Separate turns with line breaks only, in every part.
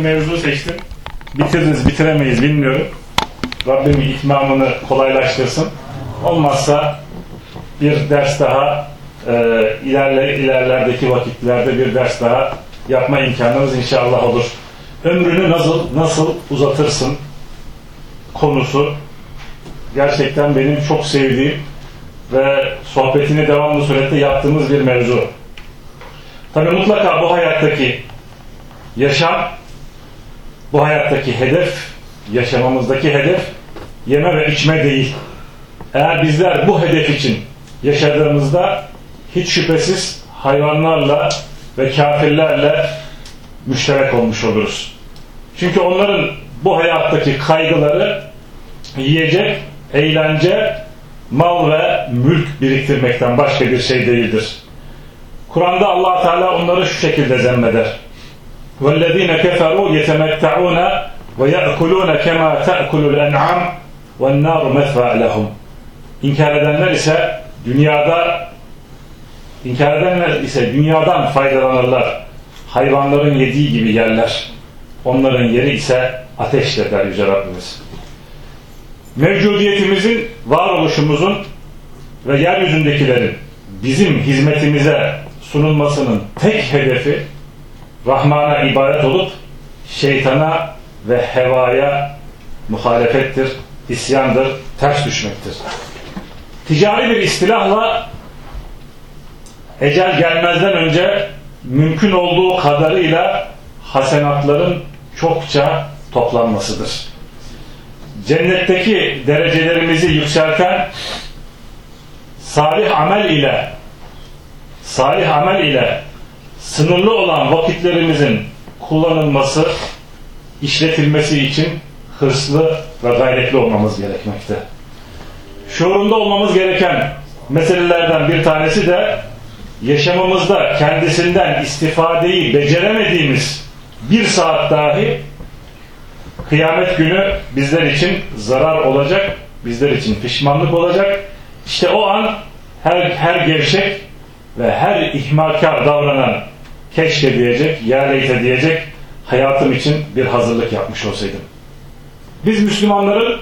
mevzu seçtim. Bitiririz, bitiremeyiz bilmiyorum. Rabbim itmamını kolaylaştırsın. Olmazsa bir ders daha e, ilerle, ilerlerdeki vakitlerde bir ders daha yapma imkanımız inşallah olur. Ömrünü nasıl nasıl uzatırsın konusu gerçekten benim çok sevdiğim ve sohbetini devamlı surette yaptığımız bir mevzu. Tabi mutlaka bu hayattaki yaşam, bu hayattaki hedef, yaşamamızdaki hedef yeme ve içme değil. Eğer bizler bu hedef için yaşadığımızda hiç şüphesiz hayvanlarla ve kafirlerle müşterek olmuş oluruz. Çünkü onların bu hayattaki kaygıları yiyecek, eğlence, mal ve mülk biriktirmekten başka bir şey değildir. Kur'an'da allah Teala onları şu şekilde zemmeder. وَالَّذ۪ينَ كَفَرُوا يَتَمَتَّعُونَ وَيَأْكُلُونَ كَمَا تَأْكُلُ الْاَنْعَامِ وَالنَّارُ مَثْوَى لَهُمْ İnkar edenler ise dünyada inkar edenler ise dünyadan faydalanırlar. Hayvanların yediği gibi yerler. Onların yeri ise ateştir der Yüce Rabbimiz. Mevcudiyetimizin, varoluşumuzun ve yeryüzündekilerin bizim hizmetimize sunulmasının tek hedefi Rahman'a ibadet olup şeytana ve hevaya muhalefettir, isyandır, ters düşmektir. Ticari bir istilahla ecel gelmezden önce mümkün olduğu kadarıyla hasenatların çokça toplanmasıdır. Cennetteki derecelerimizi yükselten salih amel ile salih amel ile sınırlı olan vakitlerimizin kullanılması, işletilmesi için hırslı ve gayretli olmamız gerekmekte. Şuurunda olmamız gereken meselelerden bir tanesi de yaşamımızda kendisinden istifadeyi beceremediğimiz bir saat dahi kıyamet günü bizler için zarar olacak, bizler için pişmanlık olacak. İşte o an her, her gevşek ve her ihmalkar davranan keşke diyecek, ya diyecek hayatım için bir hazırlık yapmış olsaydım. Biz Müslümanların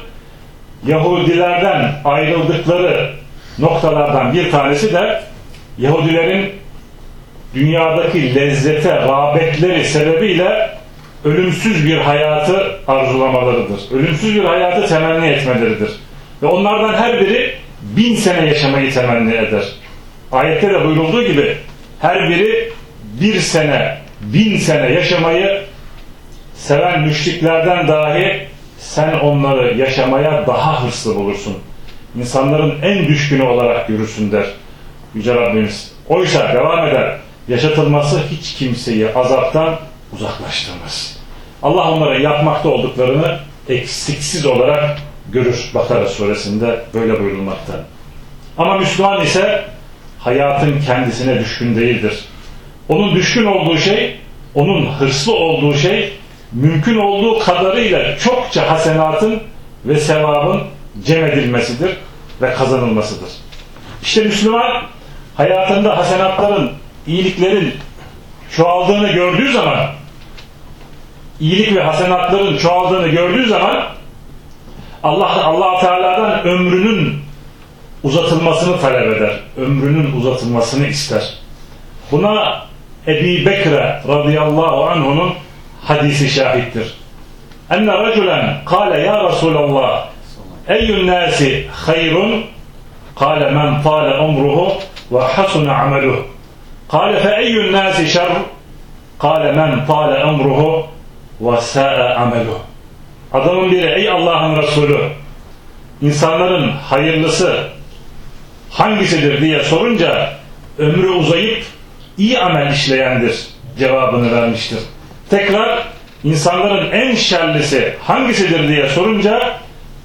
Yahudilerden ayrıldıkları noktalardan bir tanesi de Yahudilerin dünyadaki lezzete, rağbetleri sebebiyle ölümsüz bir hayatı arzulamalarıdır. Ölümsüz bir hayatı temenni etmeleridir. Ve onlardan her biri bin sene yaşamayı temenni eder. Ayette de buyurulduğu gibi her biri bir sene, bin sene yaşamayı seven müşriklerden dahi sen onları yaşamaya daha hırslı bulursun. İnsanların en düşkünü olarak görürsün der Yüce Rabbimiz. Oysa devam eder. Yaşatılması hiç kimseyi azaptan uzaklaştırmaz. Allah onlara yapmakta olduklarını eksiksiz olarak görür. Bakara suresinde böyle buyurulmakta. Ama Müslüman ise hayatın kendisine düşkün değildir. Onun düşkün olduğu şey, onun hırslı olduğu şey, mümkün olduğu kadarıyla çokça hasenatın ve sevabın cem edilmesidir ve kazanılmasıdır. İşte Müslüman hayatında hasenatların, iyiliklerin çoğaldığını gördüğü zaman iyilik ve hasenatların çoğaldığını gördüğü zaman Allah Allah Teala'dan ömrünün uzatılmasını talep eder. Ömrünün uzatılmasını ister. Buna Ebi Bekre radıyallahu anh'unun hadisi şahittir. Enne raculen kâle ya Resulallah eyyün nâsi hayrun? Kâle men tâle umruhu ve hasuna ameluhu kâle fe eyyün nâsi şer kâle men tâle umruhu ve sâe ameluhu Adamın biri ey Allah'ın Resulü insanların hayırlısı hangisidir diye sorunca ömrü uzayıp iyi amel işleyendir cevabını vermiştir. Tekrar insanların en şerlisi hangisidir diye sorunca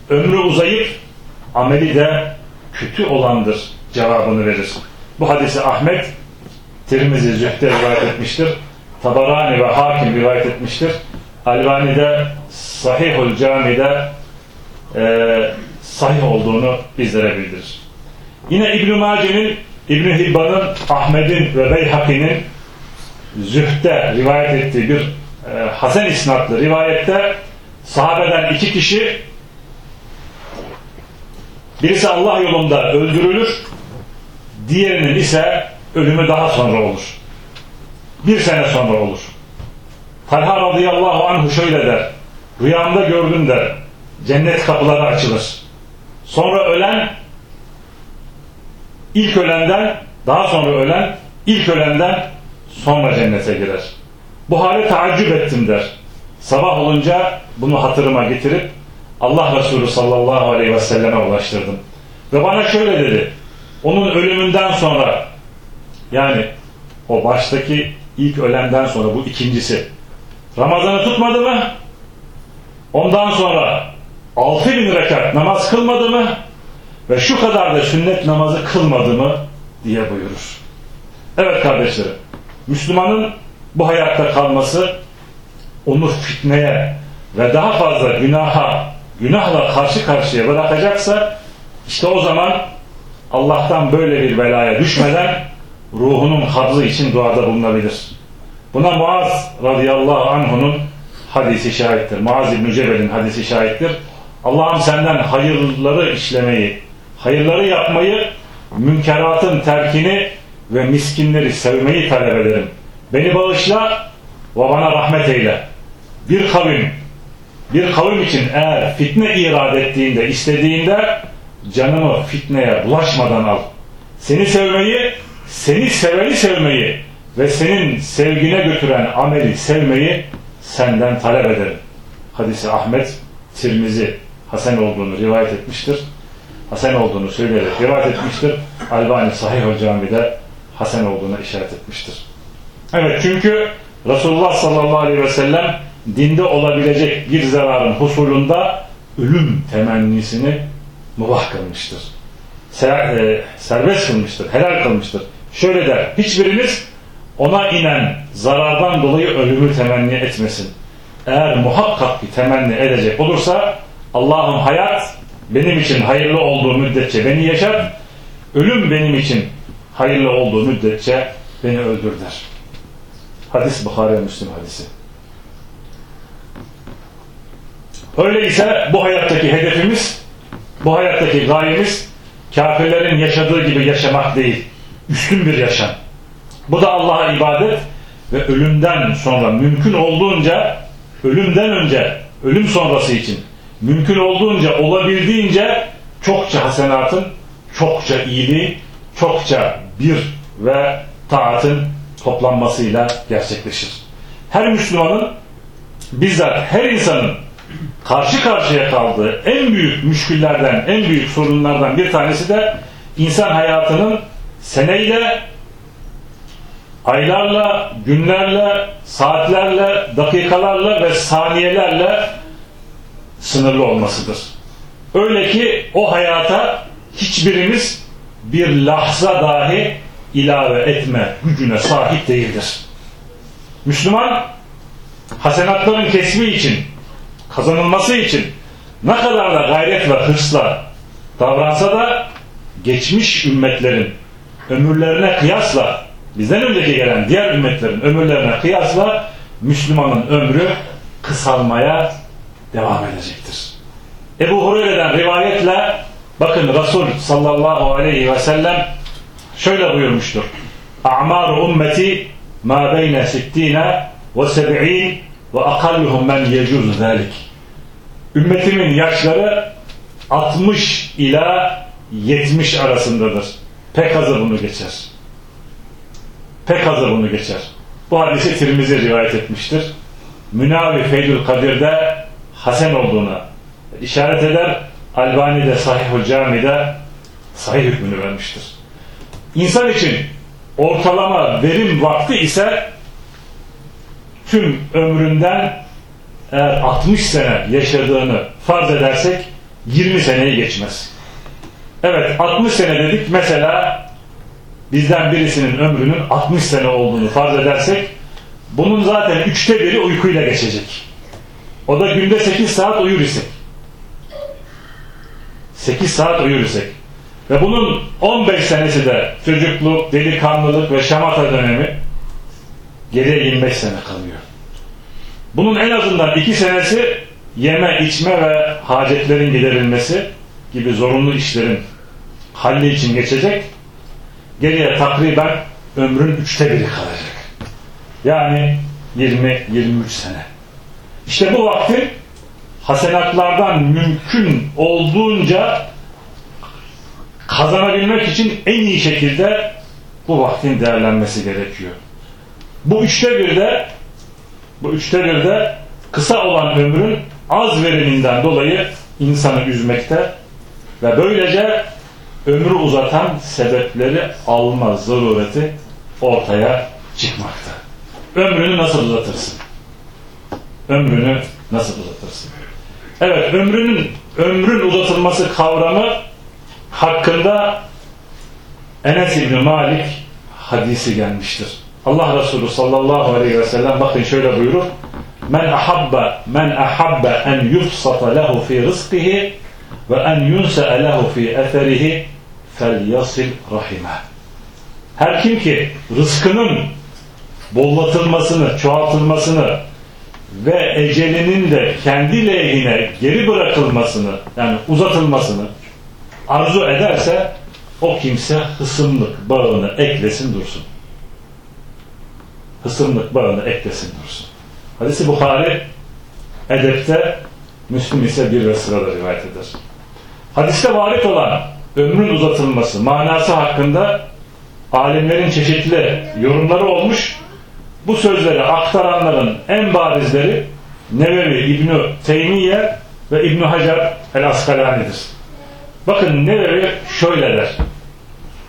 ömrü uzayıp ameli de kötü olandır cevabını verir. Bu hadisi Ahmet Tirmizi Zühd'e rivayet etmiştir. Tabarani ve Hakim rivayet etmiştir. Albani'de Sahihul Cami'de e, sahih olduğunu bizlere bildirir. Yine İbn-i Mace'nin, İbn-i Hibban'ın, Ahmet'in ve Beyhaki'nin Zühd'de rivayet ettiği bir e, Hasan isnatlı rivayette sahabeden iki kişi birisi Allah yolunda öldürülür diğerinin ise ölümü daha sonra olur. Bir sene sonra olur. Talha radıyallahu anhu şöyle der. Rüyamda gördüm der. Cennet kapıları açılır. Sonra ölen ilk ölenden daha sonra ölen ilk ölenden sonra cennete girer. Bu hale taaccüp ettim der. Sabah olunca bunu hatırıma getirip Allah Resulü sallallahu aleyhi ve selleme ulaştırdım. Ve bana şöyle dedi. Onun ölümünden sonra yani o baştaki ilk ölenden sonra bu ikincisi Ramazan'ı tutmadı mı? Ondan sonra 6000 rekat namaz kılmadı mı? Ve şu kadar da sünnet namazı kılmadı mı? diye buyurur. Evet kardeşlerim. Müslümanın bu hayatta kalması onu fitneye ve daha fazla günaha, günahla karşı karşıya bırakacaksa işte o zaman Allah'tan böyle bir belaya düşmeden ruhunun habzı için duada bulunabilir. Buna Muaz radıyallahu anh'unun hadisi şahittir. Muaz İbn-i Cebel'in hadisi şahittir. Allah'ım senden hayırları işlemeyi, hayırları yapmayı, münkeratın terkini ve miskinleri sevmeyi talep ederim. Beni bağışla ve bana rahmet eyle. Bir kavim, bir kavim için eğer fitne irad ettiğinde, istediğinde canımı fitneye bulaşmadan al. Seni sevmeyi, seni seveni sevmeyi ve senin sevgine götüren ameli sevmeyi senden talep ederim. Hadisi Ahmet, Tirmizi, Hasan olduğunu rivayet etmiştir. Hasan olduğunu söyleyerek rivayet etmiştir. Albani Sahih Cami'de Hasan olduğuna işaret etmiştir. Evet çünkü Resulullah sallallahu aleyhi ve sellem dinde olabilecek bir zararın husulunda ölüm temennisini mubah kılmıştır. Ser, e, serbest kılmıştır, helal kılmıştır. Şöyle der, hiçbiriniz ona inen zarardan dolayı ölümü temenni etmesin. Eğer muhakkak ki temenni edecek olursa Allah'ım hayat benim için hayırlı olduğu müddetçe beni yaşar, ölüm benim için hayırlı olduğu müddetçe beni öldür der. Hadis Bukhari Müslim hadisi. Öyleyse bu hayattaki hedefimiz, bu hayattaki gayemiz kafirlerin yaşadığı gibi yaşamak değil. Üstün bir yaşam. Bu da Allah'a ibadet ve ölümden sonra mümkün olduğunca ölümden önce, ölüm sonrası için mümkün olduğunca olabildiğince çokça hasenatın, çokça iyiliğin, çokça bir ve taatın toplanmasıyla gerçekleşir. Her Müslümanın bizzat her insanın karşı karşıya kaldığı en büyük müşküllerden, en büyük sorunlardan bir tanesi de insan hayatının seneyle, aylarla, günlerle, saatlerle, dakikalarla ve saniyelerle sınırlı olmasıdır. Öyle ki o hayata hiçbirimiz bir lahza dahi ilave etme gücüne sahip değildir. Müslüman hasenatların kesmi için, kazanılması için ne kadar da gayret ve hırsla davransa da geçmiş ümmetlerin ömürlerine kıyasla bizden önceki gelen diğer ümmetlerin ömürlerine kıyasla Müslümanın ömrü kısalmaya devam edecektir. Ebu Hureyre'den rivayetle bakın Resul sallallahu aleyhi ve sellem şöyle buyurmuştur. A'mar ümmeti ma beyne sittine ve seb'in ve akalluhum men yecuz zalik. Ümmetimin yaşları 60 ila 70 arasındadır. Pek azı bunu geçer. Pek azı bunu geçer. Bu hadisi Tirmizi rivayet etmiştir. Münavi Feydül Kadir'de Hasan olduğuna işaret eder. Albani de Sahih-ül Cami'de sahih hükmünü vermiştir. İnsan için ortalama verim vakti ise tüm ömründen eğer 60 sene yaşadığını farz edersek 20 seneyi geçmez. Evet 60 sene dedik mesela bizden birisinin ömrünün 60 sene olduğunu farz edersek bunun zaten üçte biri uykuyla geçecek. O da günde 8 saat uyur isek. 8 saat uyur isek. Ve bunun 15 senesi de çocukluk, delikanlılık ve şamata dönemi geriye 25 sene kalıyor. Bunun en azından iki senesi yeme, içme ve hacetlerin giderilmesi gibi zorunlu işlerin halli için geçecek. Geriye takriben ömrün üçte biri kalacak. Yani 20-23 sene. İşte bu vaktin hasenatlardan mümkün olduğunca kazanabilmek için en iyi şekilde bu vaktin değerlenmesi gerekiyor. Bu üçte bir de bu üçte bir de kısa olan ömrün az veriminden dolayı insanı üzmekte ve böylece ömrü uzatan sebepleri alma zarureti ortaya çıkmakta. Ömrünü nasıl uzatırsın? Ömrünü nasıl uzatırsın? Evet, ömrünün ömrün uzatılması kavramı hakkında Enes İbni Malik hadisi gelmiştir. Allah Resulü sallallahu aleyhi ve sellem bakın şöyle buyurur. Men ahabba men ahabba en yufsata lehu fi rizqihi ve en yunsa'a lehu fi etherihi felyasil rahime. Her kim ki rızkının bollatılmasını, çoğaltılmasını ve ecelinin de kendi lehine geri bırakılmasını yani uzatılmasını arzu ederse o kimse hısımlık bağını eklesin dursun. Hısımlık bağını eklesin dursun. Hadisi Bukhari edepte Müslüm ise bir ve sırada rivayet eder. Hadiste varit olan ömrün uzatılması manası hakkında alimlerin çeşitli yorumları olmuş. Bu sözleri aktaranların en barizleri Nevevi İbni Teymiye ve İbni Hacer el-Askalani'dir. Bakın Nevevi şöyle der.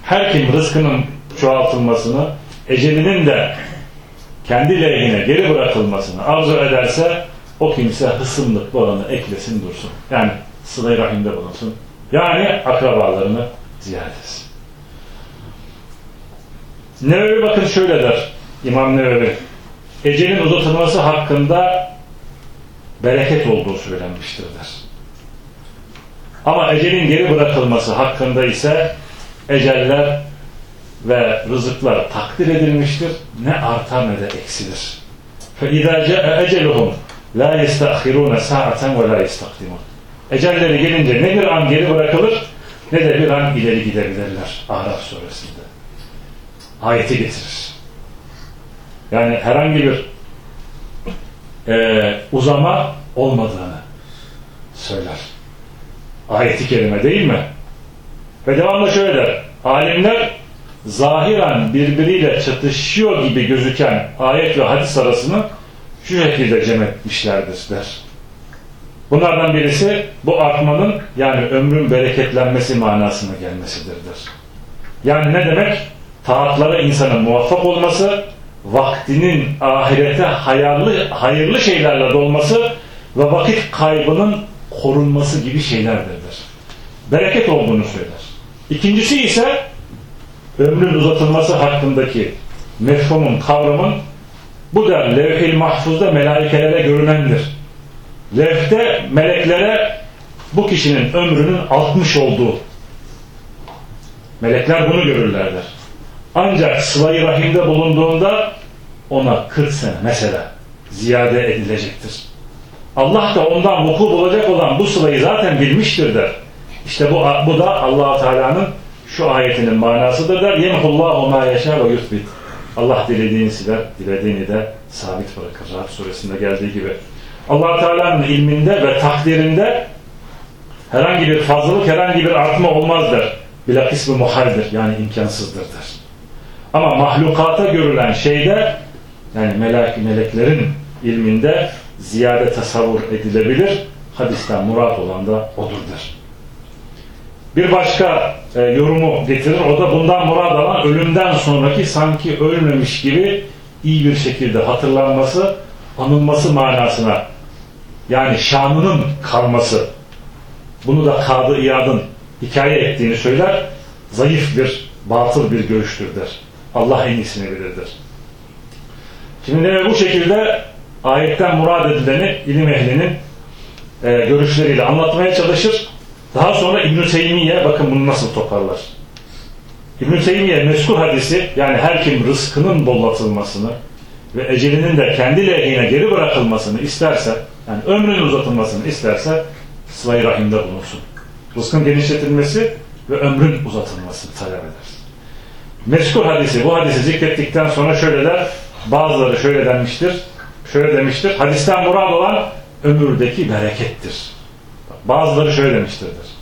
Her kim rızkının çoğaltılmasını, ecelinin de kendi lehine geri bırakılmasını arzu ederse o kimse hısımlık bağını eklesin dursun. Yani sıla rahimde bulunsun. Yani akrabalarını ziyaret etsin. Nevevi bakın şöyle der İmam Nevevi. Ecelin uzatılması hakkında bereket olduğu söylenmiştir der. Ama ecelin geri bırakılması hakkında ise eceller ve rızıklar takdir edilmiştir. Ne artar ne de eksilir. فَاِذَا جَاءَ اَجَلُهُمْ لَا يَسْتَأْخِرُونَ سَاعَةً وَلَا يَسْتَقْدِمُونَ Ecelleri gelince ne bir an geri bırakılır ne de bir an ileri gidebilirler. Araf suresinde. Ayeti getirir. Yani herhangi bir e, uzama olmadığını söyler. Ayeti kerime değil mi? Ve devamlı şöyle der. Alimler zahiren birbiriyle çatışıyor gibi gözüken ayet ve hadis arasını şu şekilde cem etmişlerdir der. Bunlardan birisi bu artmanın yani ömrün bereketlenmesi manasına gelmesidir der. Yani ne demek? Taatlara insanın muvaffak olması, vaktinin ahirete hayırlı, hayırlı şeylerle dolması ve vakit kaybının korunması gibi şeylerdir. Bereket olduğunu söyler. İkincisi ise ömrün uzatılması hakkındaki mefhumun, kavramın bu da levh-i mahfuzda melaikelere görünendir. Levhte meleklere bu kişinin ömrünün 60 olduğu melekler bunu görürlerdir. Ancak sıla rahimde bulunduğunda ona 40 sene mesela ziyade edilecektir. Allah da ondan vuku bulacak olan bu sılayı zaten bilmiştir der. İşte bu, bu da allah Teala'nın şu ayetinin manasıdır der. Yemhullahu ma yaşa ve yuthbit. Allah dilediğini siler, dilediğini de sabit bırakır. Rahat suresinde geldiği gibi. allah Teala'nın ilminde ve takdirinde herhangi bir fazlalık, herhangi bir artma olmazdır. Bilakis bu muhaldir. Yani imkansızdır der. Ama mahlukata görülen şeyde yani melek, meleklerin ilminde ziyade tasavvur edilebilir. Hadisten murat olan da odurdur. Bir başka e, yorumu getirir. O da bundan murad alan ölümden sonraki sanki ölmemiş gibi iyi bir şekilde hatırlanması, anılması manasına yani şanının kalması. Bunu da Kadı İyad'ın hikaye ettiğini söyler. Zayıf bir, batıl bir görüştür der. Allah en iyisini bilirdir. Şimdi bu şekilde ayetten murad edileni ilim ehlinin e, görüşleriyle anlatmaya çalışır. Daha sonra İbn-i Teymiye bakın bunu nasıl toparlar. İbn-i Teymiye meskur hadisi yani her kim rızkının bollatılmasını, ve ecelinin de kendi lehine geri bırakılmasını isterse, yani ömrünün uzatılmasını isterse sıla rahimde bulunsun. Rızkın genişletilmesi ve ömrün uzatılmasını talep eder. Meşkur hadisi, bu hadisi zikrettikten sonra şöyle der, bazıları şöyle denmiştir, şöyle demiştir, hadisten murad olan ömürdeki berekettir. Bazıları şöyle demiştirdir.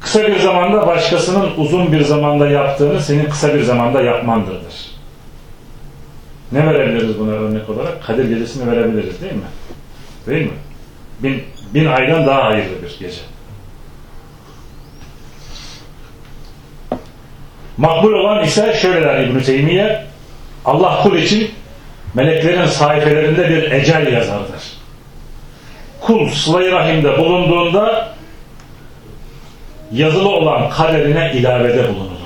Kısa bir zamanda başkasının uzun bir zamanda yaptığını senin kısa bir zamanda yapmandırdır. Ne verebiliriz buna örnek olarak? Kadir gecesini verebiliriz değil mi? Değil mi? Bin, bin aydan daha hayırlı bir gece. Makbul olan ise şöyle der İbn-i Allah kul için meleklerin sayfelerinde bir ecel yazardır. Kul sıla rahimde bulunduğunda yazılı olan kaderine ilavede bulunulur.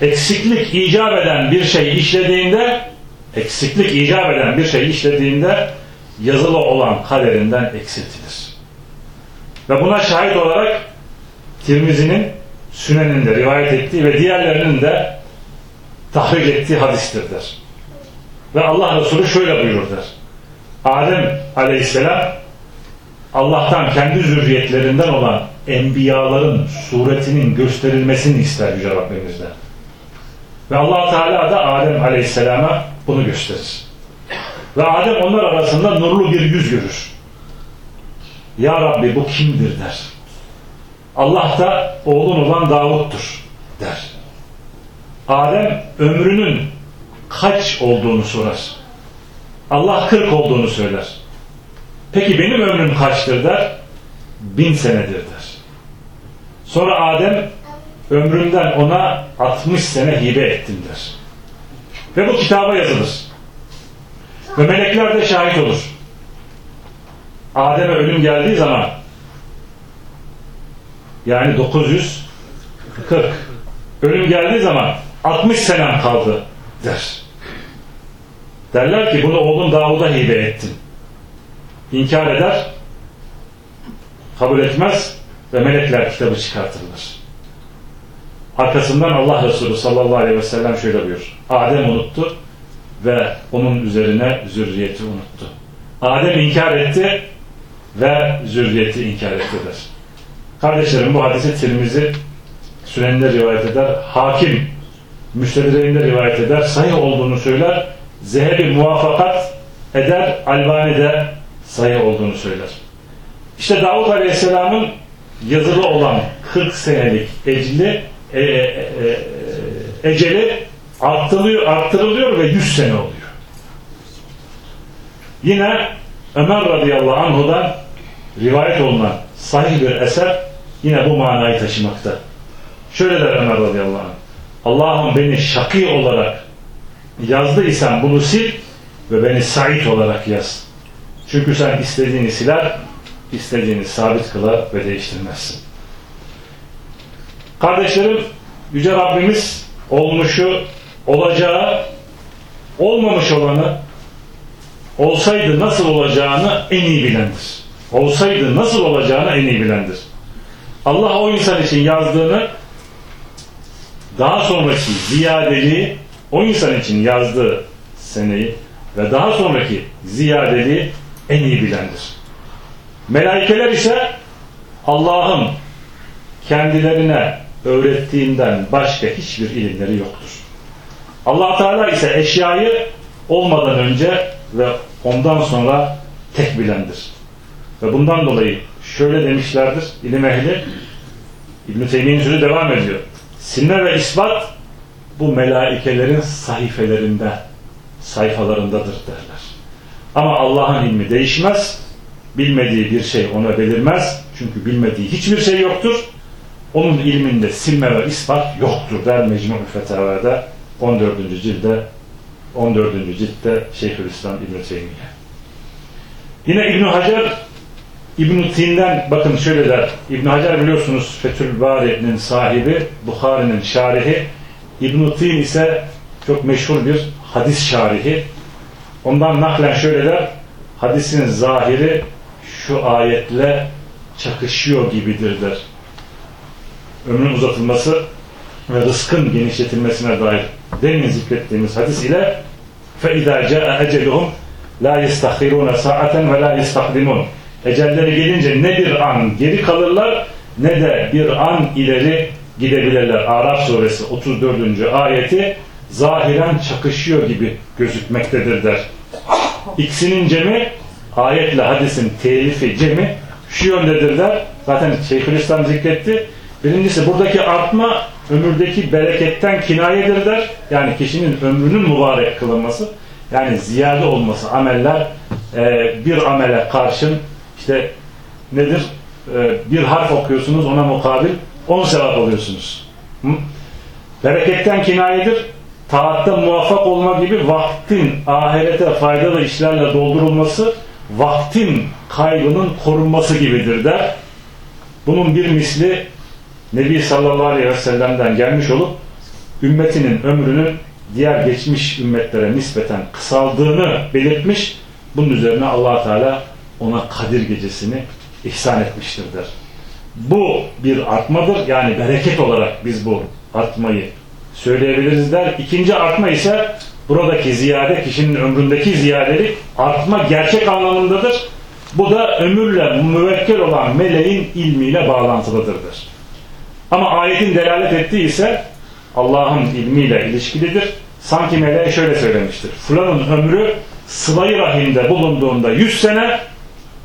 Eksiklik icap eden bir şey işlediğinde eksiklik icap eden bir şey işlediğinde yazılı olan kaderinden eksiltilir. Ve buna şahit olarak Tirmizi'nin Sünen'inde rivayet ettiği ve diğerlerinin de tahric ettiği hadistir der. Ve Allah Resulü şöyle buyurur der. Adem aleyhisselam Allah'tan kendi zürriyetlerinden olan enbiyaların suretinin gösterilmesini ister Yüce Rabbimizden. Ve allah Teala da Adem Aleyhisselam'a bunu gösterir. Ve Adem onlar arasında nurlu bir yüz görür. Ya Rabbi bu kimdir der. Allah da oğlun olan Davut'tur der. Adem ömrünün kaç olduğunu sorar. Allah kırk olduğunu söyler. Peki benim ömrüm kaçtır der? Bin senedir der. Sonra Adem ömrümden ona 60 sene hibe ettim der. Ve bu kitaba yazılır. Ve melekler de şahit olur. Adem'e ölüm geldiği zaman yani 940 ölüm geldiği zaman 60 senem kaldı der. Derler ki bunu oğlum Davud'a hibe ettin. İnkar eder, kabul etmez ve melekler kitabı çıkartırlar. Arkasından Allah Resulü sallallahu aleyhi ve sellem şöyle buyur. Adem unuttu ve onun üzerine zürriyeti unuttu. Adem inkar etti ve zürriyeti inkar ettiler. Kardeşlerim bu hadisi Tirmizi Sünen'de rivayet eder. Hakim Müstedre'inde rivayet eder. Sahih olduğunu söyler. Zehebi muvaffakat eder. Albani de sayı olduğunu söyler. İşte Davut Aleyhisselam'ın yazılı olan 40 senelik ecli, e, e, e, eceli arttırılıyor, arttırılıyor ve 100 sene oluyor. Yine Ömer radıyallahu anhudan rivayet olunan sahih bir eser yine bu manayı taşımakta. Şöyle der Ömer radıyallahu anh. Allah'ım beni şakî olarak yazdıysan bunu sil ve beni sa'id olarak yaz. Çünkü sen istediğini siler, istediğini sabit kılar ve değiştirmezsin. Kardeşlerim, Yüce Rabbimiz olmuşu, olacağı, olmamış olanı, olsaydı nasıl olacağını en iyi bilendir. Olsaydı nasıl olacağını en iyi bilendir. Allah o insan için yazdığını daha sonraki ziyadeliği o insan için yazdığı seneyi ve daha sonraki ziyadeliği en iyi bilendir. Melaikeler ise Allah'ın kendilerine öğrettiğinden başka hiçbir ilimleri yoktur. allah Teala ise eşyayı olmadan önce ve ondan sonra tek bilendir. Ve bundan dolayı şöyle demişlerdir ilim ehli İbn-i Teymiye'nin sözü devam ediyor. Sinne ve ispat bu melaikelerin sayfelerinde sayfalarındadır derler. Ama Allah'ın ilmi değişmez. Bilmediği bir şey ona belirmez. Çünkü bilmediği hiçbir şey yoktur. Onun ilminde silme ve ispat yoktur der Mecmu-ül Fetava'da 14. cilde 14. ciltte Şeyhülislam İbn-i Teymiye. Yine İbn Hacer İbn Tin'den bakın şöyle der. İbn Hacer biliyorsunuz Fethül Bari'nin sahibi, Bukhari'nin şarihi. İbn Tin ise çok meşhur bir hadis şarihi. Ondan naklen şöyle der. Hadisin zahiri şu ayetle çakışıyor gibidir der. Ömrün uzatılması ve rızkın genişletilmesine dair demin zikrettiğimiz hadis ile فَاِذَا جَاءَ اَجَلُهُمْ لَا يَسْتَخِرُونَ سَاعَةً وَلَا يَسْتَقْدِمُونَ Ecelleri gelince ne bir an geri kalırlar ne de bir an ileri gidebilirler. Araf suresi 34. ayeti zahiren çakışıyor gibi gözükmektedir der. İkisinin cemi ayetle hadisin telifi cemi şu yöndedir der. Zaten Şeyhülislam zikretti. Birincisi buradaki artma ömürdeki bereketten kinayedir der. Yani kişinin ömrünün mübarek kılınması. Yani ziyade olması ameller e, bir amele karşın işte nedir? E, bir harf okuyorsunuz ona mukabil 10 sevap alıyorsunuz. Hı? Bereketten kinayedir. Taatta muvaffak olma gibi vaktin ahirete faydalı işlerle doldurulması vaktin kaybının korunması gibidir der. Bunun bir misli Nebi sallallahu aleyhi ve sellem'den gelmiş olup ümmetinin ömrünün diğer geçmiş ümmetlere nispeten kısaldığını belirtmiş. Bunun üzerine allah Teala ona Kadir gecesini ihsan etmiştir der. Bu bir artmadır. Yani bereket olarak biz bu artmayı söyleyebiliriz der. İkinci artma ise buradaki ziyade, kişinin ömründeki ziyadelik artma gerçek anlamındadır. Bu da ömürle müvekkel olan meleğin ilmiyle bağlantılıdırdır. Ama ayetin delalet ettiği ise Allah'ın ilmiyle ilişkilidir. Sanki meleğe şöyle söylemiştir. Fulanın ömrü sılayı rahimde bulunduğunda 100 sene,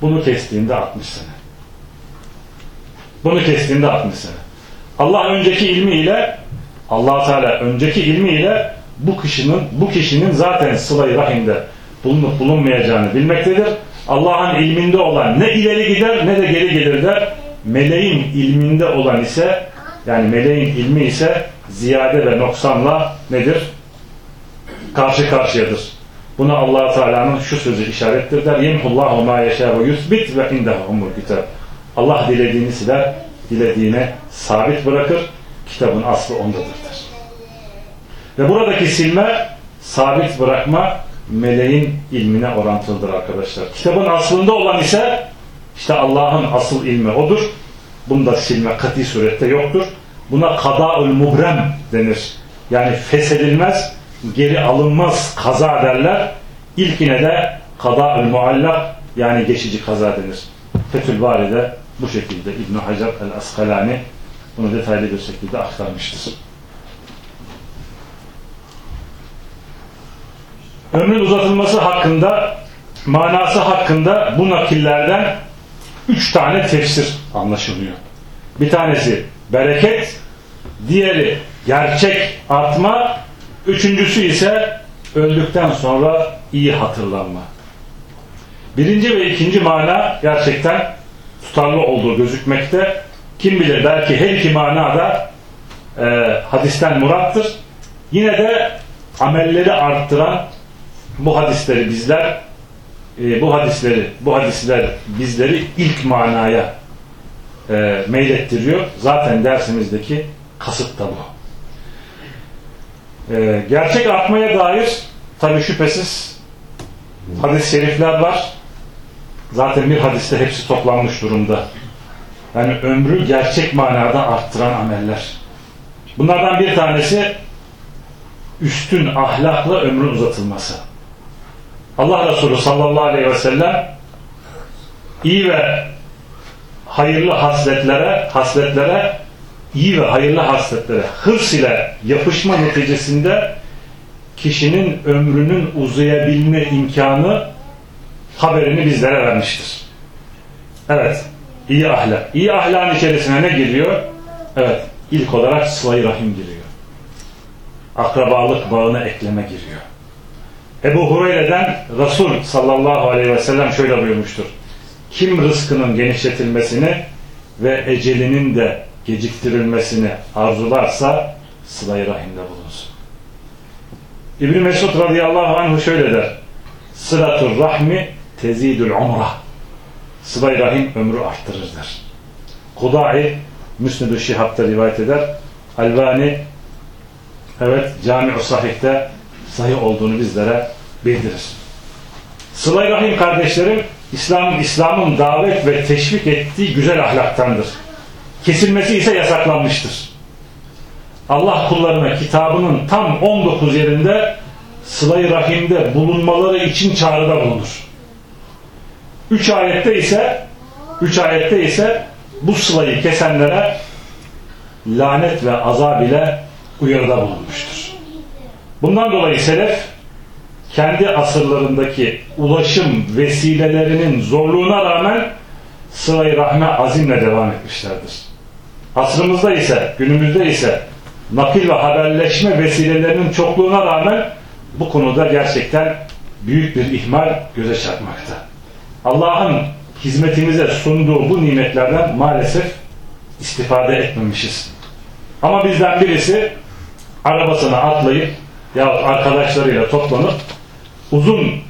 bunu kestiğinde 60 sene. Bunu kestiğinde 60 sene. Allah önceki ilmiyle allah Teala önceki ilmiyle bu kişinin bu kişinin zaten sılayı rahimde bulunup bulunmayacağını bilmektedir. Allah'ın ilminde olan ne ileri gider ne de geri gelir der. Meleğin ilminde olan ise yani meleğin ilmi ise ziyade ve noksanla nedir? Karşı karşıyadır. Buna allah Teala'nın şu sözü işarettir der. Yemhullahu ma ve yusbit ve indehumul kitab. Allah dilediğini siler, dilediğine sabit bırakır. Kitabın aslı ondadır der. Ve buradaki silme, sabit bırakma meleğin ilmine orantılıdır arkadaşlar. Kitabın aslında olan ise işte Allah'ın asıl ilmi odur. Bunda silme kati surette yoktur. Buna kada'ül mubrem denir. Yani feshedilmez, geri alınmaz kaza derler. İlkine de kada'ül muallak yani geçici kaza denir. Fethül Bari'de bu şekilde İbn Hacer el-Askalani bunu detaylı bir şekilde aktarmıştır. Ömrün uzatılması hakkında manası hakkında bu nakillerden üç tane tefsir anlaşılıyor. Bir tanesi bereket, diğeri gerçek artma, üçüncüsü ise öldükten sonra iyi hatırlanma. Birinci ve ikinci mana gerçekten tutarlı olduğu gözükmekte. Kim bilir belki her iki mana da e, hadisten murattır. Yine de amelleri arttıran bu hadisleri bizler e, bu hadisleri bu hadisler bizleri ilk manaya e, meylettiriyor. Zaten dersimizdeki kasıt da bu. E, gerçek artmaya dair tabi şüphesiz hadis-i şerifler var. Zaten bir hadiste hepsi toplanmış durumda. Yani ömrü gerçek manada arttıran ameller. Bunlardan bir tanesi üstün ahlakla ömrün uzatılması. Allah Resulü sallallahu aleyhi ve sellem iyi ve hayırlı hasletlere, hasletlere iyi ve hayırlı hasletlere hırs ile yapışma neticesinde kişinin ömrünün uzayabilme imkanı haberini bizlere vermiştir. Evet, iyi ahlak. İyi ahlakın içerisine ne geliyor? Evet, ilk olarak sıla rahim giriyor. Akrabalık bağına ekleme giriyor. Ebu Hureyre'den Resul sallallahu aleyhi ve sellem şöyle buyurmuştur. Kim rızkının genişletilmesini ve ecelinin de geciktirilmesini arzularsa sıla-i rahimde bulunsun. İbn Mesud radıyallahu anh şöyle der. Sılatur rahmi tezidül umrah. Sıla-i rahim ömrü arttırır der. Kudai Müsned-ü Şihab'da rivayet eder. Albani evet Cami-u Sahih'te sahih olduğunu bizlere bildirir. Sıla-i Rahim kardeşlerim İslam İslam'ın davet ve teşvik ettiği güzel ahlaktandır. Kesilmesi ise yasaklanmıştır. Allah kullarına kitabının tam 19 yerinde sıla-i rahimde bulunmaları için çağrıda bulunur. 3 ayette ise 3 ayette ise bu sılayı kesenlere lanet ve azab ile uyarıda bulunmuştur. Bundan dolayı selef kendi asırlarındaki ulaşım vesilelerinin zorluğuna rağmen sıla-i rahme azimle devam etmişlerdir. Asrımızda ise, günümüzde ise nakil ve haberleşme vesilelerinin çokluğuna rağmen bu konuda gerçekten büyük bir ihmal göze çarpmakta. Allah'ın hizmetimize sunduğu bu nimetlerden maalesef istifade etmemişiz. Ama bizden birisi arabasına atlayıp yahut arkadaşlarıyla toplanıp uzun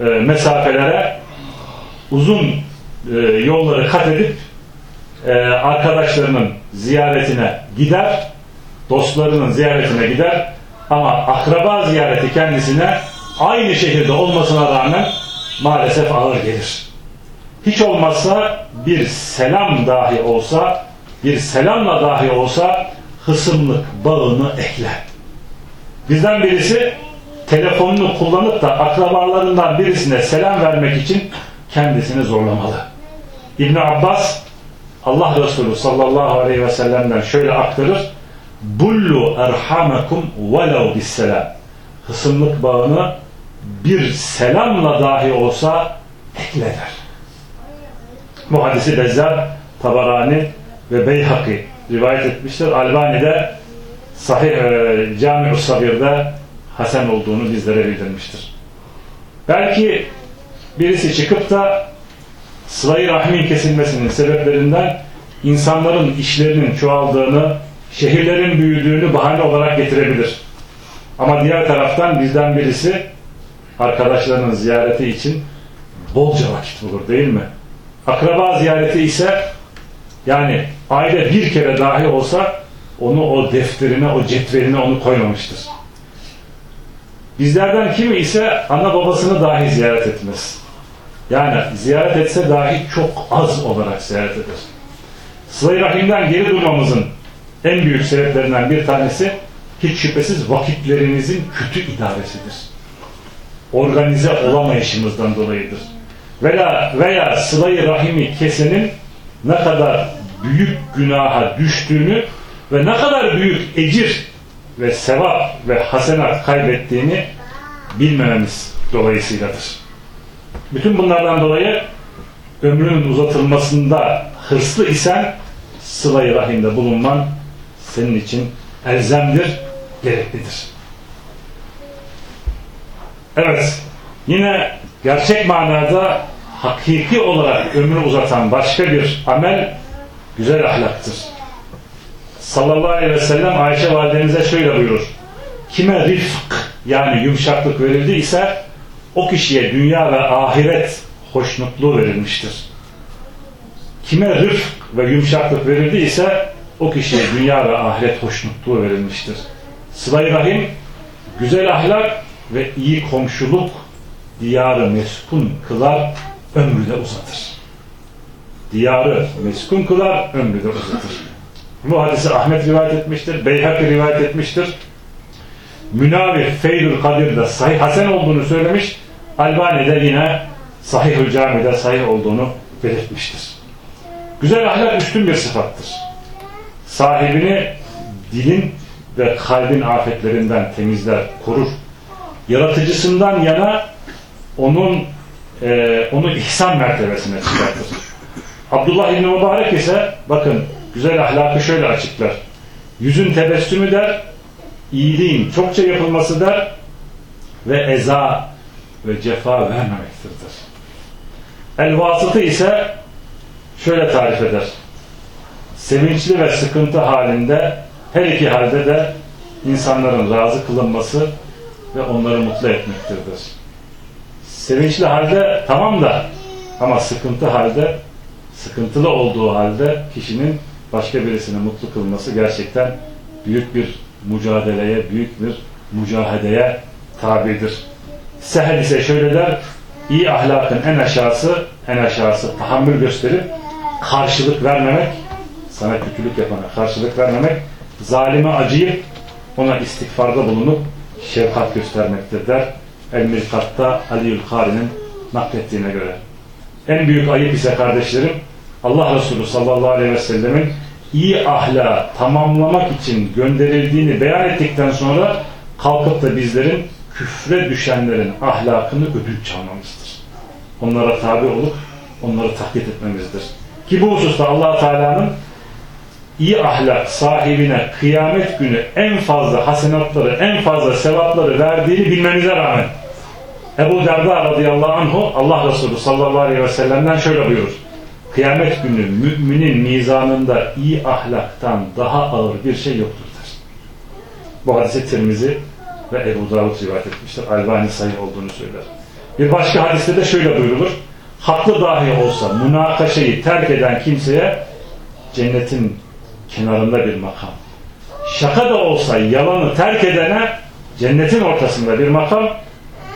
e, mesafelere uzun e, yolları kat edip e, arkadaşlarının ziyaretine gider dostlarının ziyaretine gider ama akraba ziyareti kendisine aynı şehirde olmasına rağmen maalesef ağır gelir. Hiç olmazsa bir selam dahi olsa bir selamla dahi olsa hısımlık bağını ekler. Bizden birisi telefonunu kullanıp da akrabalarından birisine selam vermek için kendisini zorlamalı. İbn Abbas Allah Resulü sallallahu aleyhi ve sellem'den şöyle aktarır. Bullu erhamakum velev bisselam. Hısımlık bağını bir selamla dahi olsa ekleder. Bu hadisi Bezzar, Tabarani ve Beyhaki rivayet etmiştir. Albani'de Sahih e, Cami-ü Sabir'de Hasan olduğunu bizlere bildirmiştir. Belki birisi çıkıp da sıla-i rahmin kesilmesinin sebeplerinden insanların işlerinin çoğaldığını, şehirlerin büyüdüğünü bahane olarak getirebilir. Ama diğer taraftan bizden birisi arkadaşlarının ziyareti için bolca vakit bulur değil mi? Akraba ziyareti ise yani aile bir kere dahi olsa onu o defterine, o cetveline onu koymamıştır. Bizlerden kimi ise ana babasını dahi ziyaret etmez. Yani ziyaret etse dahi çok az olarak ziyaret eder. Sıla-i Rahim'den geri durmamızın en büyük sebeplerinden bir tanesi hiç şüphesiz vakitlerinizin kötü idaresidir. Organize olamayışımızdan dolayıdır. Veya, veya sıla-i rahimi kesenin ne kadar büyük günaha düştüğünü ve ne kadar büyük ecir ve sevap ve hasenat kaybettiğini bilmememiz dolayısıyladır. Bütün bunlardan dolayı ömrünün uzatılmasında hırslı isen sıla-i rahimde bulunman senin için elzemdir, gereklidir. Evet, yine gerçek manada hakiki olarak ömrü uzatan başka bir amel güzel ahlaktır. Sallallahu aleyhi ve sellem Ayşe validemize şöyle buyurur. Kime rifk yani yumuşaklık verildi ise o kişiye dünya ve ahiret hoşnutluğu verilmiştir. Kime rifk ve yumuşaklık verildi ise o kişiye dünya ve ahiret hoşnutluğu verilmiştir. Sıla-i Rahim, güzel ahlak ve iyi komşuluk diyarı meskun kılar, ömrü de uzatır. Diyarı meskun kılar, ömrü de uzatır. Bu hadisi Ahmet rivayet etmiştir, Beyhaki rivayet etmiştir. Münavir Feylül Kadir'de sahih Hasan olduğunu söylemiş. Albani'de yine Sahih-ül Cami'de sahih olduğunu belirtmiştir. Güzel ahlak üstün bir sıfattır. Sahibini dilin ve kalbin afetlerinden temizler, korur. Yaratıcısından yana onun e, onu ihsan mertebesine çıkartır. Abdullah İbni Mübarek ise bakın güzel ahlakı şöyle açıklar. Yüzün tebessümü der, iyiliğin çokça yapılması der ve eza ve cefa vermemektedir. El vasıtı ise şöyle tarif eder. Sevinçli ve sıkıntı halinde her iki halde de insanların razı kılınması ve onları mutlu etmektedir. Sevinçli halde tamam da ama sıkıntı halde sıkıntılı olduğu halde kişinin başka birisini mutlu kılması gerçekten büyük bir mücadeleye, büyük bir mücahedeye tabidir. Sehel ise şöyle der, iyi ahlakın en aşağısı, en aşağısı tahammül gösterip karşılık vermemek, sana kötülük yapana karşılık vermemek zalime acıyıp ona istiğfarda bulunup şefkat göstermektir der. El-Mirkat'ta Aliül Kari'nin naklettiğine göre. En büyük ayıp ise kardeşlerim Allah Resulü sallallahu aleyhi ve sellemin iyi ahla tamamlamak için gönderildiğini beyan ettikten sonra kalkıp da bizlerin küfre düşenlerin ahlakını ödül çalmamızdır. Onlara tabi olup onları taklit etmemizdir. Ki bu hususta allah Teala'nın iyi ahlak sahibine kıyamet günü en fazla hasenatları, en fazla sevapları verdiğini bilmenize rağmen Ebu Derda radıyallahu anhu Allah Resulü sallallahu aleyhi ve sellem'den şöyle buyurur. Kıyamet günü müminin mizanında iyi ahlaktan daha ağır bir şey yoktur der. Bu hadise Tirmizi ve Ebu Davud rivayet etmiştir. Albani sayı olduğunu söyler. Bir başka hadiste de şöyle buyurulur. Haklı dahi olsa münakaşayı terk eden kimseye cennetin kenarında bir makam. Şaka da olsa yalanı terk edene cennetin ortasında bir makam,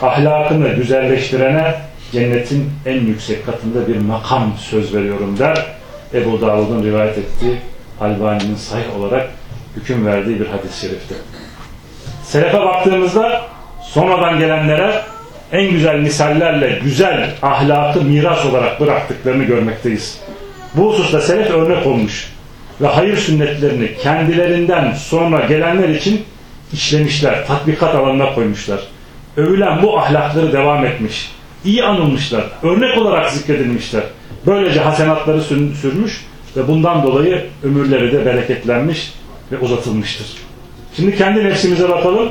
ahlakını güzelleştirene cennetin en yüksek katında bir makam söz veriyorum der. Ebu Davud'un rivayet ettiği Albani'nin sahih olarak hüküm verdiği bir hadis-i şerifte. Selefe baktığımızda sonradan gelenlere en güzel misallerle güzel ahlakı miras olarak bıraktıklarını görmekteyiz. Bu hususta selef örnek olmuş ve hayır sünnetlerini kendilerinden sonra gelenler için işlemişler, tatbikat alanına koymuşlar. Övülen bu ahlakları devam etmiş. İyi anılmışlar, örnek olarak zikredilmişler. Böylece hasenatları sürmüş ve bundan dolayı ömürleri de bereketlenmiş ve uzatılmıştır. Şimdi kendi nefsimize bakalım.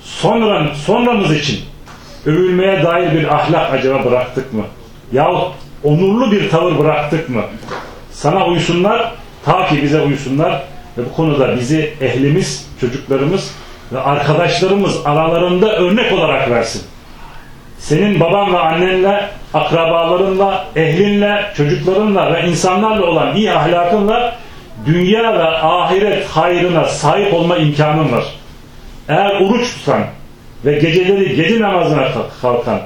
Sonra, sonramız için övülmeye dair bir ahlak acaba bıraktık mı? Yahut onurlu bir tavır bıraktık mı? Sana uysunlar, ta ki bize uysunlar ve bu konuda bizi ehlimiz, çocuklarımız ve arkadaşlarımız aralarında örnek olarak versin. Senin baban ve annenle, akrabalarınla, ehlinle, çocuklarınla ve insanlarla olan iyi ahlakınla dünya ve ahiret hayrına sahip olma imkanın var. Eğer oruç tutan ve geceleri gece namazına kalkan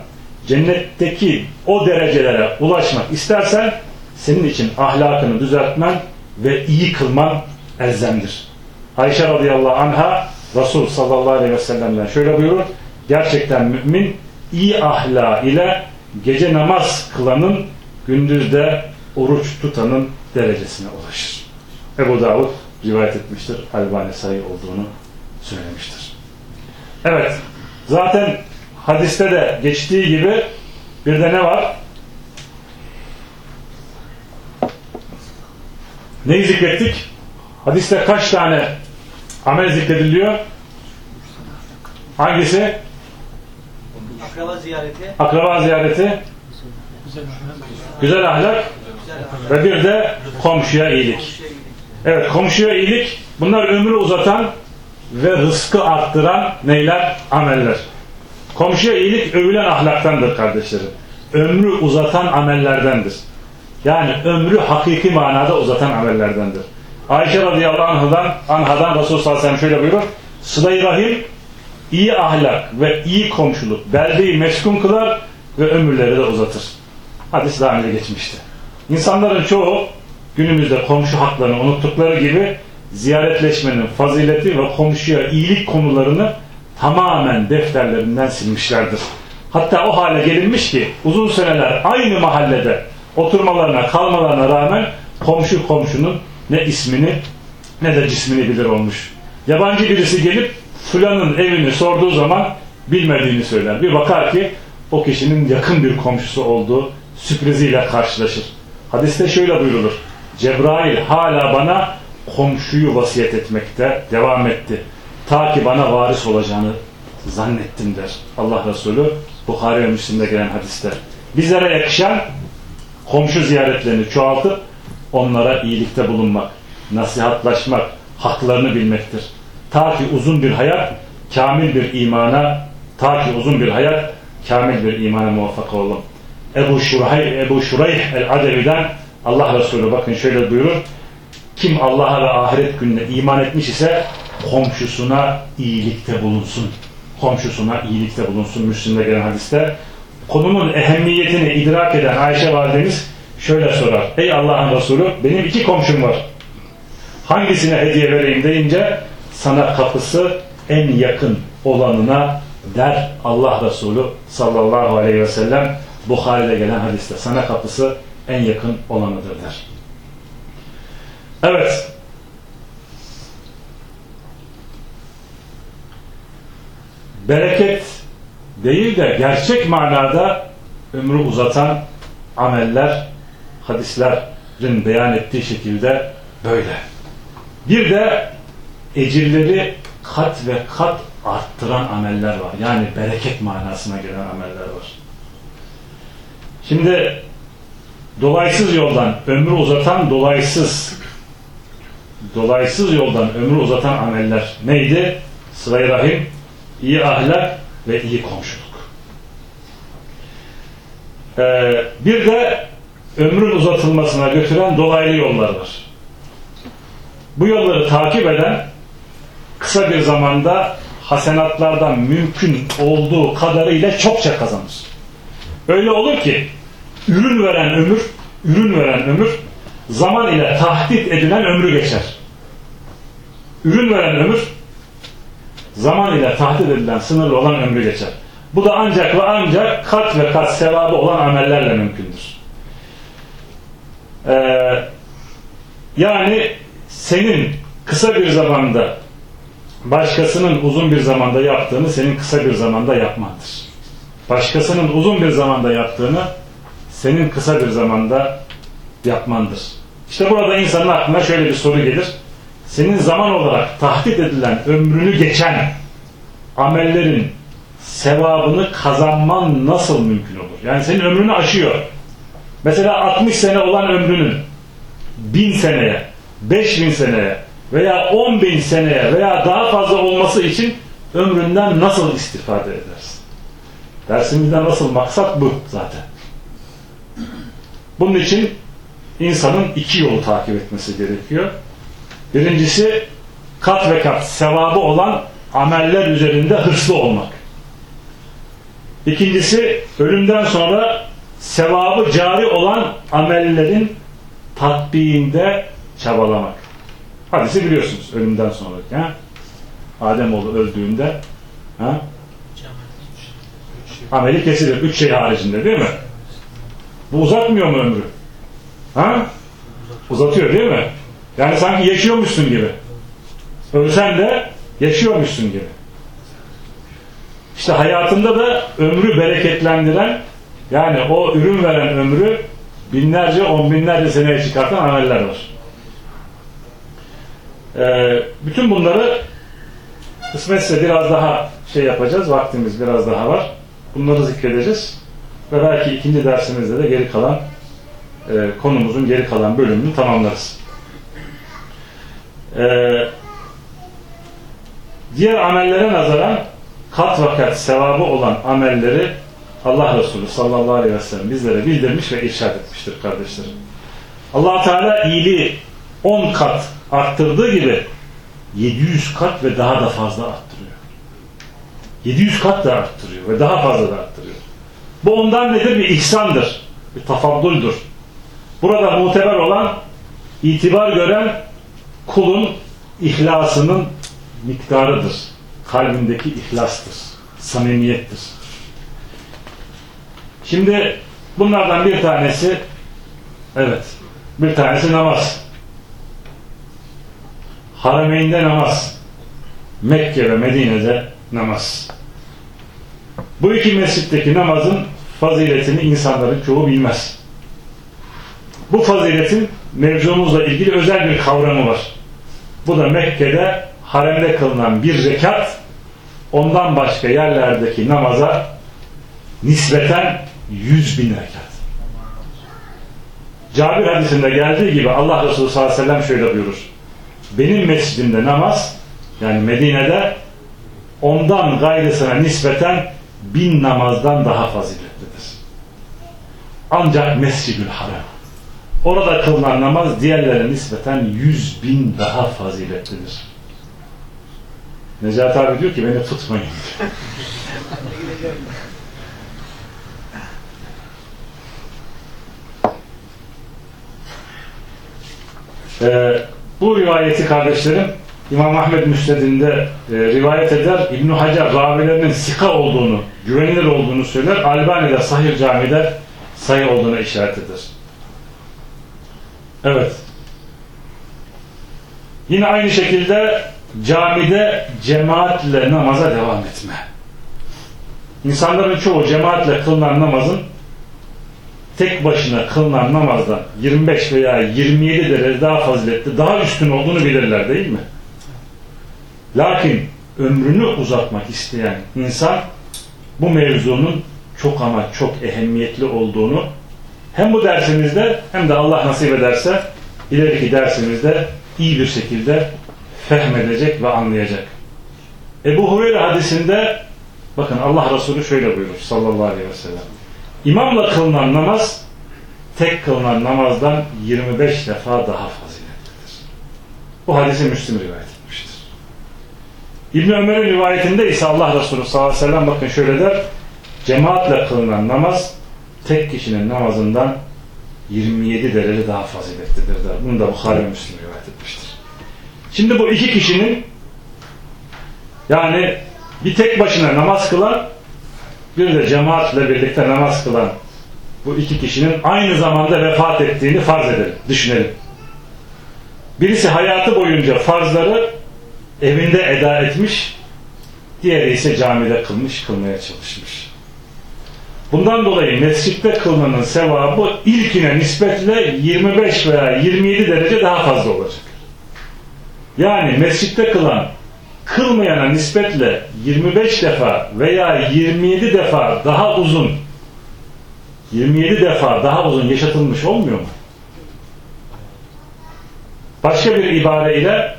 cennetteki o derecelere ulaşmak istersen senin için ahlakını düzeltmen ve iyi kılman elzemdir. Ayşe radıyallahu anha Resul sallallahu aleyhi ve sellem'den şöyle buyurur. Gerçekten mümin iyi ahla ile gece namaz kılanın gündüzde oruç tutanın derecesine ulaşır. Ebu Davud rivayet etmiştir. Albani sayı olduğunu söylemiştir. Evet. Zaten hadiste de geçtiği gibi bir de ne var? Neyi zikrettik? Hadiste kaç tane amel zikrediliyor? Hangisi?
Akraba ziyareti.
Akraba ziyareti. Güzel ahlak. Ve bir de komşuya iyilik. Evet komşuya iyilik bunlar ömrü uzatan ve rızkı arttıran neyler? Ameller. Komşuya iyilik övülen ahlaktandır kardeşlerim. Ömrü uzatan amellerdendir. Yani ömrü hakiki manada uzatan amellerdendir. Ayşe radıyallahu anhadan, anhadan Resulullah sallallahu aleyhi ve sellem şöyle buyurur. Sıla-i Rahim iyi ahlak ve iyi komşuluk beldeyi meskun kılar ve ömürleri de uzatır. Hadis daha önce geçmişti. İnsanların çoğu günümüzde komşu haklarını unuttukları gibi ziyaretleşmenin fazileti ve komşuya iyilik konularını tamamen defterlerinden silmişlerdir. Hatta o hale gelinmiş ki uzun seneler aynı mahallede oturmalarına kalmalarına rağmen komşu komşunun ne ismini ne de cismini bilir olmuş. Yabancı birisi gelip filanın evini sorduğu zaman bilmediğini söyler. Bir bakar ki o kişinin yakın bir komşusu olduğu sürpriziyle karşılaşır. Hadiste şöyle buyrulur. Cebrail hala bana komşuyu vasiyet etmekte devam etti. Ta ki bana varis olacağını zannettim der. Allah Resulü Bukhari ve Müslim'de gelen hadiste. Bizlere yakışan komşu ziyaretlerini çoğaltıp onlara iyilikte bulunmak, nasihatlaşmak, haklarını bilmektir. Ta ki uzun bir hayat kamil bir imana, ta ki uzun bir hayat kamil bir imana muvaffak olalım. Ebu Şurayh, Ebu Şurayh el-Adevi'den Allah Resulü bakın şöyle buyurur. Kim Allah'a ve ahiret gününe iman etmiş ise komşusuna iyilikte bulunsun. Komşusuna iyilikte bulunsun. Müslim'de gelen hadiste. Konunun ehemmiyetini idrak eden Ayşe validemiz şöyle sorar. Ey Allah'ın Resulü benim iki komşum var. hangisine hediye vereyim deyince sana kapısı en yakın olanına der Allah Resulü sallallahu aleyhi ve sellem Bukhari'de gelen hadiste sana kapısı en yakın olanıdır der. Evet. Bereket değil de gerçek manada ömrü uzatan ameller hadislerin beyan ettiği şekilde böyle. Bir de ecirleri kat ve kat arttıran ameller var. Yani bereket manasına gelen ameller var. Şimdi dolaysız yoldan ömrü uzatan dolaysız dolaysız yoldan ömrü uzatan ameller neydi? Sıla-i Rahim, iyi ahlak ve iyi komşuluk. Ee, bir de ömrün uzatılmasına götüren dolaylı yollar var. Bu yolları takip eden kısa bir zamanda hasenatlardan mümkün olduğu kadarıyla çokça kazanır. Öyle olur ki ürün veren ömür, ürün veren ömür zaman ile tahdit edilen ömrü geçer. Ürün veren ömür zaman ile tahdit edilen sınırlı olan ömrü geçer. Bu da ancak ve ancak kat ve kat sevabı olan amellerle mümkündür. Ee, yani senin kısa bir zamanda başkasının uzun bir zamanda yaptığını senin kısa bir zamanda yapmandır. Başkasının uzun bir zamanda yaptığını senin kısa bir zamanda yapmandır. İşte burada insanın aklına şöyle bir soru gelir. Senin zaman olarak tahdit edilen ömrünü geçen amellerin sevabını kazanman nasıl mümkün olur? Yani senin ömrünü aşıyor. Mesela 60 sene olan ömrünün bin seneye, 5000 seneye veya 10 bin seneye veya daha fazla olması için ömründen nasıl istifade edersin? Dersimizde nasıl maksat bu zaten. Bunun için insanın iki yolu takip etmesi gerekiyor. Birincisi kat ve kat sevabı olan ameller üzerinde hırslı olmak. İkincisi ölümden sonra sevabı cari olan amellerin tatbiğinde çabalamak. Hadisi biliyorsunuz ölümden sonra. Ha? Ademoğlu öldüğünde ha? ameli kesilir. Üç şey haricinde değil mi? Bu uzatmıyor mu ömrü? Ha? Uzatıyor değil mi? Yani sanki yaşıyormuşsun gibi. Ölsen de yaşıyormuşsun gibi. İşte hayatında da ömrü bereketlendiren yani o ürün veren ömrü binlerce, on binlerce seneye çıkartan ameller var. Ee, bütün bunları kısmetse biraz daha şey yapacağız. Vaktimiz biraz daha var. Bunları zikredeceğiz. Ve belki ikinci dersimizde de geri kalan e, konumuzun geri kalan bölümünü tamamlarız. Ee, diğer amellere nazaran kat vakat sevabı olan amelleri Allah Resulü sallallahu aleyhi ve sellem bizlere bildirmiş ve irşad etmiştir kardeşlerim. allah Teala iyiliği 10 kat arttırdığı gibi 700 kat ve daha da fazla arttırıyor. 700 kat da arttırıyor ve daha fazla da arttırıyor. Bu ondan nedir? Bir ihsandır. Bir tafadduldür. Burada muteber olan itibar gören kulun ihlasının miktarıdır. Kalbindeki ihlastır. Samimiyettir. Şimdi bunlardan bir tanesi evet bir tanesi namaz. Harameyn'de namaz. Mekke ve Medine'de namaz. Bu iki mescitteki namazın faziletini insanların çoğu bilmez. Bu faziletin mevzumuzla ilgili özel bir kavramı var. Bu da Mekke'de haremde kılınan bir rekat ondan başka yerlerdeki namaza nispeten yüz bin rekat. Cabir hadisinde geldiği gibi Allah Resulü sallallahu aleyhi ve sellem şöyle buyurur. Benim mescidimde namaz yani Medine'de ondan gayrısına nispeten bin namazdan daha faziletlidir. Ancak Mescidül Haram orada kılınan namaz diğerlerine nispeten yüz bin daha faziletlidir. Necati abi diyor ki beni tutmayın. Ee, Bu rivayeti kardeşlerim İmam Ahmed Müsned'inde e, rivayet eder. İbn Hacer ravilerinin sika olduğunu, güvenilir olduğunu söyler. Albani'de Sahih Cami'de sayı olduğuna işaret eder. Evet. Yine aynı şekilde camide cemaatle namaza devam etme. İnsanların çoğu cemaatle kılınan namazın tek başına kılınan namazdan 25 veya 27 derece daha faziletli, daha üstün olduğunu bilirler değil mi? Lakin ömrünü uzatmak isteyen insan bu mevzunun çok ama çok ehemmiyetli olduğunu hem bu dersimizde hem de Allah nasip ederse ileriki dersimizde iyi bir şekilde fehmedecek ve anlayacak. Ebu Hureyre hadisinde bakın Allah Resulü şöyle buyurur sallallahu aleyhi ve sellem. İmamla kılınan namaz tek kılınan namazdan 25 defa daha faziletlidir. Bu hadisi Müslim rivayet etmiştir. İbn Ömer'in rivayetinde ise Allah Resulü sallallahu aleyhi ve sellem bakın şöyle der. Cemaatle kılınan namaz tek kişinin namazından 27 derece daha faziletlidir der. Bunu da Bukhari ve Müslim rivayet etmiştir. Şimdi bu iki kişinin yani bir tek başına namaz kılan bir de cemaatle birlikte namaz kılan bu iki kişinin aynı zamanda vefat ettiğini farz edelim, düşünelim. Birisi hayatı boyunca farzları evinde eda etmiş, diğeri ise camide kılmış, kılmaya çalışmış. Bundan dolayı mescitte kılmanın sevabı ilkine nispetle 25 veya 27 derece daha fazla olacak. Yani mescitte kılan kılmayana nispetle 25 defa veya 27 defa daha uzun 27 defa daha uzun yaşatılmış olmuyor mu? Başka bir ibareyle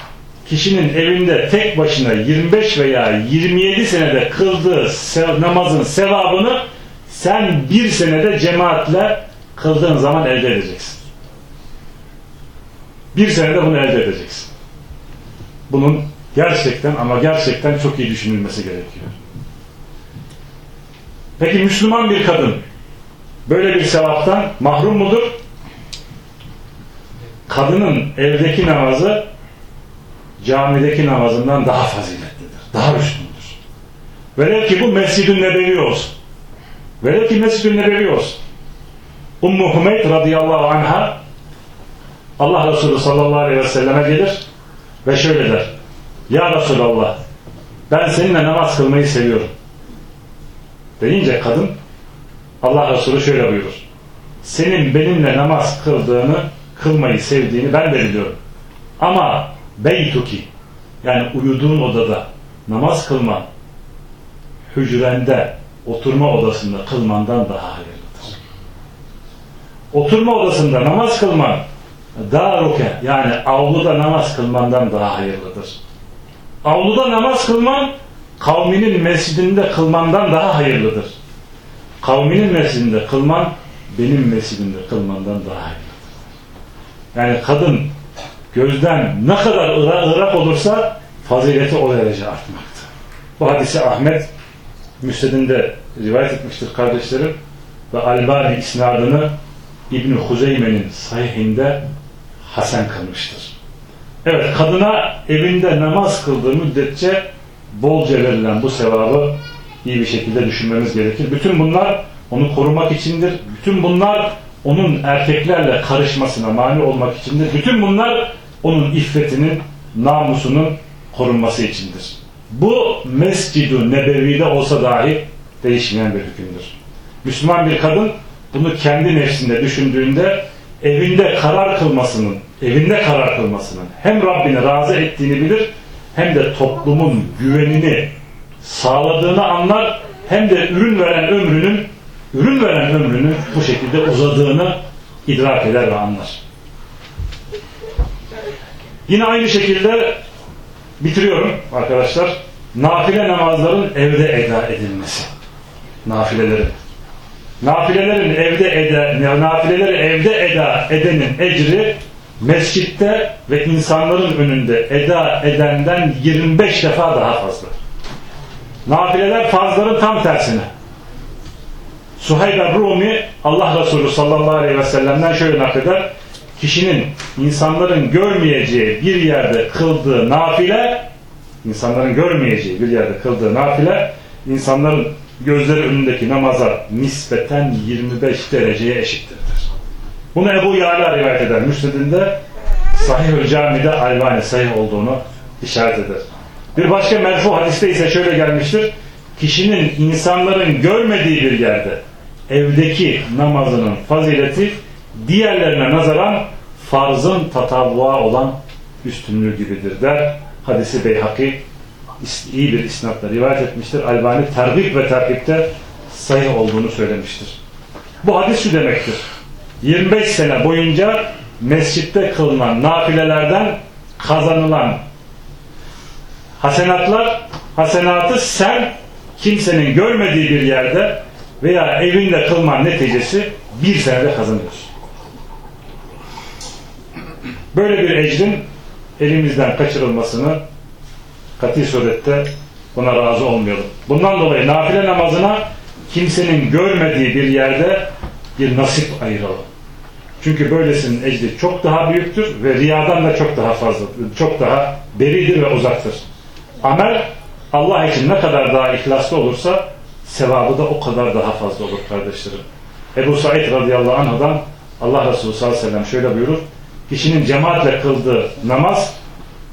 kişinin evinde tek başına 25 veya 27 senede kıldığı namazın sevabını sen bir senede cemaatle kıldığın zaman elde edeceksin. Bir senede bunu elde edeceksin. Bunun gerçekten ama gerçekten çok iyi düşünülmesi gerekiyor. Peki Müslüman bir kadın böyle bir sevaptan mahrum mudur? Kadının evdeki namazı camideki namazından daha faziletlidir. Daha üstündür. Velev ki bu Mescid-i Nebevi olsun. Velev ki Mescid-i Nebevi olsun. Ummu Hümeyt radıyallahu anha Allah Resulü sallallahu aleyhi ve selleme gelir ve şöyle der. Ya Resulallah ben seninle namaz kılmayı seviyorum. Deyince kadın Allah Resulü şöyle buyurur. Senin benimle namaz kıldığını, kılmayı sevdiğini ben de biliyorum. Ama beytuki yani uyuduğun odada namaz kılma hücrende, oturma odasında kılmandan daha hayırlıdır. Oturma odasında namaz kılman daruke yani avluda namaz kılmandan daha hayırlıdır. Avluda namaz kılman kavminin mescidinde kılmandan daha hayırlıdır. Kavminin mescidinde kılman benim mescidimde kılmandan daha hayırlıdır. Yani kadın gözden ne kadar ırak, ırak olursa fazileti o derece artmakta. Bu hadisi Ahmet Müsned'inde rivayet etmiştir kardeşlerim ve Albani isnadını İbn Huzeyme'nin sahihinde hasen kılmıştır. Evet kadına evinde namaz kıldığı müddetçe bolca verilen bu sevabı iyi bir şekilde düşünmemiz gerekir. Bütün bunlar onu korumak içindir. Bütün bunlar onun erkeklerle karışmasına mani olmak içindir. Bütün bunlar onun iffetinin, namusunun korunması içindir. Bu Mescid-i Nebevi'de olsa dahi değişmeyen bir hükümdür. Müslüman bir kadın bunu kendi nefsinde düşündüğünde evinde karar kılmasının, evinde karar kılmasının hem Rabbini razı ettiğini bilir hem de toplumun güvenini sağladığını anlar hem de ürün veren ömrünün ürün veren ömrünün bu şekilde uzadığını idrak eder ve anlar. Yine aynı şekilde bitiriyorum arkadaşlar. Nafile namazların evde eda edilmesi. Nafilelerin. Nafilelerin evde eda, nafileleri evde eda edenin ecri mescitte ve insanların önünde eda edenden 25 defa daha fazla. Nafileler farzların tam tersine. Suheyb Rumi Allah Resulü sallallahu aleyhi ve sellem'den şöyle nakleder. kişinin insanların görmeyeceği bir yerde kıldığı nafile insanların görmeyeceği bir yerde kıldığı nafile insanların gözleri önündeki namaza nispeten 25 dereceye eşittirdir. Bunu Ebu Yala rivayet eder. Müsnedinde Sahih-ül Cami'de Albani sahih olduğunu işaret eder. Bir başka merfu hadiste ise şöyle gelmiştir. Kişinin insanların görmediği bir yerde evdeki namazının fazileti diğerlerine nazaran farzın tatavvua olan üstünlüğü gibidir der. Hadisi Beyhaki iyi bir isnatla rivayet etmiştir. Albani tergib ve terhipte sahih olduğunu söylemiştir. Bu hadis şu demektir. 25 sene boyunca mescitte kılınan nafilelerden kazanılan hasenatlar, hasenatı sen kimsenin görmediği bir yerde veya evinde kılman neticesi bir senede kazanıyorsun. Böyle bir ecrin elimizden kaçırılmasını kat'i surette buna razı olmayalım. Bundan dolayı nafile namazına kimsenin görmediği bir yerde bir nasip ayıralım. Çünkü böylesinin ecri çok daha büyüktür ve riyadan da çok daha fazla, çok daha beridir ve uzaktır. Amel Allah için ne kadar daha ihlaslı olursa sevabı da o kadar daha fazla olur kardeşlerim. Ebu Said radıyallahu anh'dan Allah Resulü sallallahu aleyhi ve sellem şöyle buyurur. Kişinin cemaatle kıldığı namaz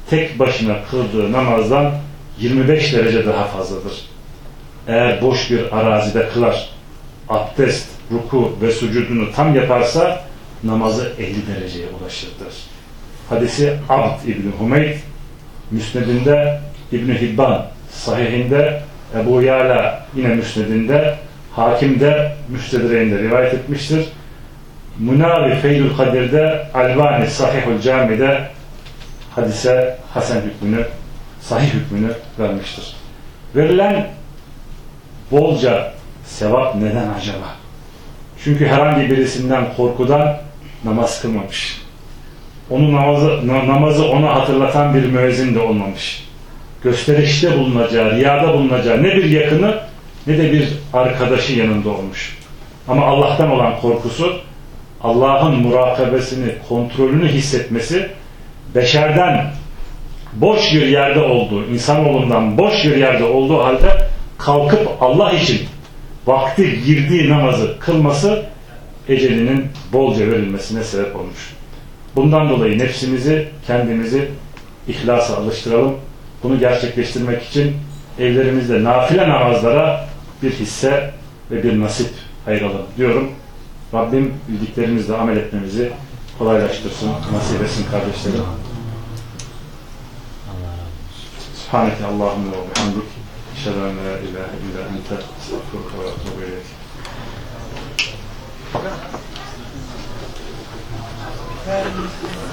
tek başına kıldığı namazdan 25 derece daha fazladır. Eğer boş bir arazide kılar, abdest, ruku ve sucudunu tam yaparsa namazı 50 dereceye ulaşırdır. Hadisi Abd İbni Humeyd Müsnedinde İbni Hibban sahihinde Ebu Yala yine Müsnedinde Hakim'de Müstedre'inde rivayet etmiştir. Munavi Feylül Kadir'de Albani Sahihül Cami'de hadise Hasan hükmünü sahih hükmünü vermiştir. Verilen bolca sevap neden acaba? Çünkü herhangi birisinden korkudan namaz kılmamış. Onun namazı, na- namazı ona hatırlatan bir müezzin de olmamış. Gösterişte bulunacağı, riyada bulunacağı ne bir yakını ne de bir arkadaşı yanında olmuş. Ama Allah'tan olan korkusu, Allah'ın murakabesini, kontrolünü hissetmesi, beşerden boş bir yerde olduğu, insanoğlundan boş bir yerde olduğu halde kalkıp Allah için vakti girdiği namazı kılması ecelinin bolca verilmesine sebep olmuş. Bundan dolayı nefsimizi, kendimizi ihlasa alıştıralım. Bunu gerçekleştirmek için evlerimizde nafile namazlara bir hisse ve bir nasip ayıralım diyorum. Rabbim bildiklerimizle amel etmemizi kolaylaştırsın, nasip etsin kardeşlerim. Subhaneke Allahümme ve bihamdik. La ilahe illa ente estağfurullah ve
Thank